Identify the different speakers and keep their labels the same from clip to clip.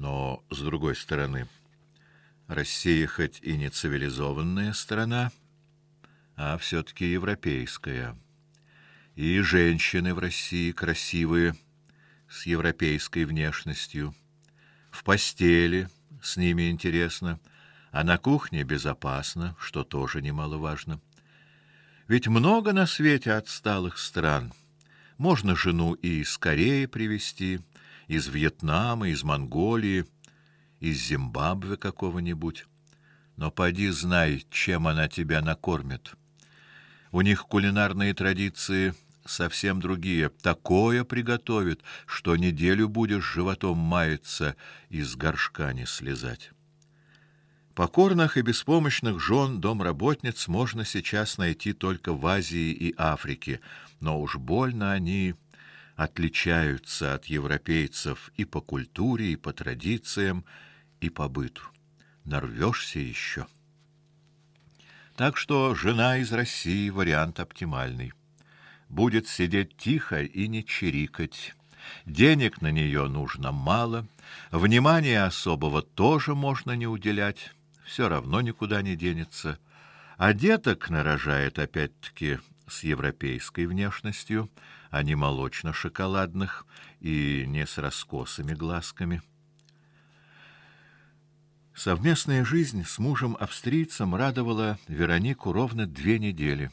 Speaker 1: Но с другой стороны, Россия хоть и не цивилизованная страна, а все таки европейская. И женщины в России красивые, с европейской внешностью. В постели с ними интересно, а на кухне безопасно, что тоже немаловажно. Ведь много на свете отсталых стран. Можно жену и из Кореи привезти, из Вьетнама, из Монголии, из Зимбабве какого-нибудь. Но поди знай, чем она тебя накормит. У них кулинарные традиции совсем другие. Такое приготовит, что неделю будешь животом маяться и с горшка не слезать. Покорных и беспомощных жен домработниц можно сейчас найти только в Азии и Африке, но уж больно они отличаются от европейцев и по культуре, и по традициям, и по быту. Нарвешься еще. Так что жена из России вариант оптимальный. Будет сидеть тихо и не чирикать. Денег на нее нужно мало, внимания особого тоже можно не уделять, все равно никуда не денется. А деток нарожает опять-таки с европейской внешностью, а не молочно-шоколадных и не с раскосыми глазками. Совместная жизнь с мужем-австрийцем радовала Веронику ровно две недели.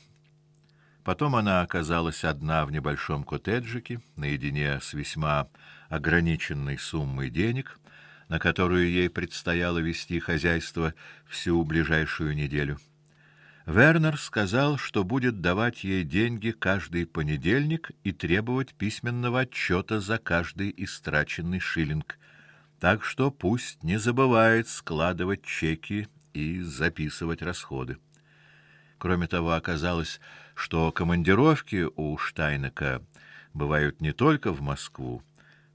Speaker 1: Потом она оказалась одна в небольшом коттеджике, наедине с весьма ограниченной суммой денег, на которую ей предстояло вести хозяйство всю ближайшую неделю. Вернер сказал, что будет давать ей деньги каждый понедельник и требовать письменного отчета за каждый истраченный шиллинг. Так что пусть не забывает складывать чеки и записывать расходы. Кроме того, оказалось, что командировки у Штайнека бывают не только в Москву,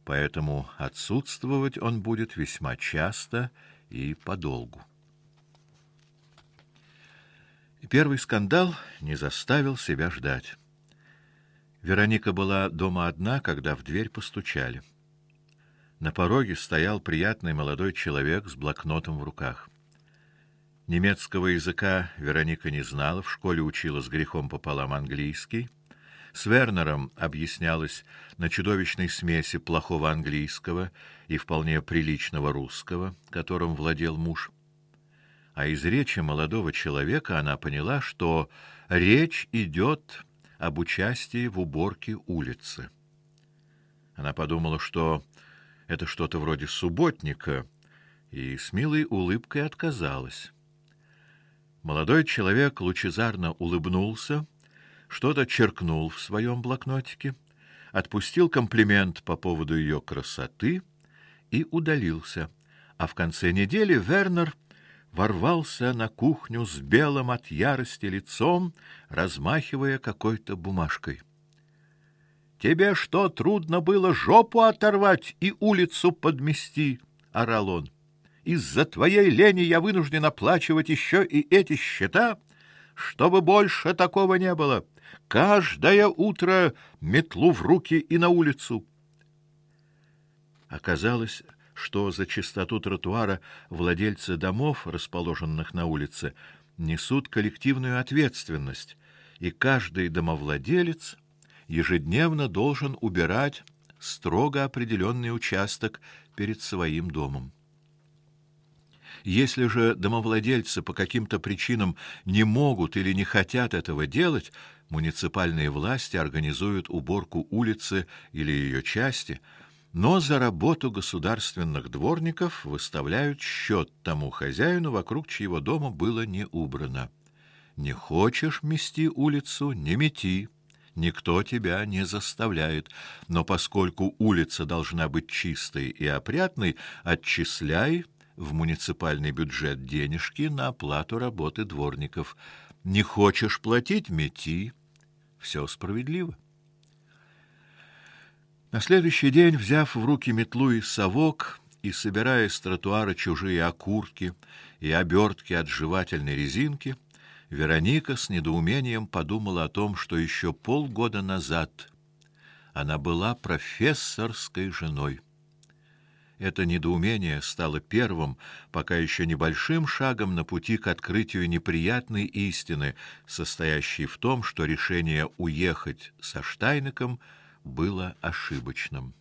Speaker 1: поэтому отсутствовать он будет весьма часто и подолгу. Первый скандал не заставил себя ждать. Вероника была дома одна, когда в дверь постучали. На пороге стоял приятный молодой человек с блокнотом в руках. Немецкого языка Вероника не знала, в школе учила с грехом пополам английский. С Вернером объяснялась на чудовищной смеси плохого английского и вполне приличного русского, которым владел муж а из речи молодого человека она поняла, что речь идет об участии в уборке улицы. Она подумала, что это что-то вроде субботника, и с милой улыбкой отказалась. Молодой человек лучезарно улыбнулся, что-то черкнул в своем блокнотике, отпустил комплимент по поводу ее красоты и удалился. А в конце недели Вернер ворвался на кухню с белым от ярости лицом, размахивая какой-то бумажкой. Тебе что, трудно было жопу оторвать и улицу подмести, орал он. Из-за твоей лени я вынужден оплачивать еще и эти счета, чтобы больше такого не было. Каждое утро метлу в руки и на улицу. Оказалось, что за чистоту тротуара владельцы домов, расположенных на улице, несут коллективную ответственность, и каждый домовладелец ежедневно должен убирать строго определенный участок перед своим домом. Если же домовладельцы по каким-то причинам не могут или не хотят этого делать, муниципальные власти организуют уборку улицы или ее части, но за работу государственных дворников выставляют счет тому хозяину, вокруг чьего дома было не убрано. Не хочешь мести улицу, не мети. Никто тебя не заставляет, но поскольку улица должна быть чистой и опрятной, отчисляй в муниципальный бюджет денежки на оплату работы дворников. Не хочешь платить мети. Все справедливо. На следующий день, взяв в руки метлу и совок и собирая с тротуара чужие окурки и обертки от жевательной резинки, Вероника с недоумением подумала о том, что еще полгода назад она была профессорской женой. Это недоумение стало первым, пока еще небольшим шагом на пути к открытию неприятной истины, состоящей в том, что решение уехать со Штайнеком было ошибочным.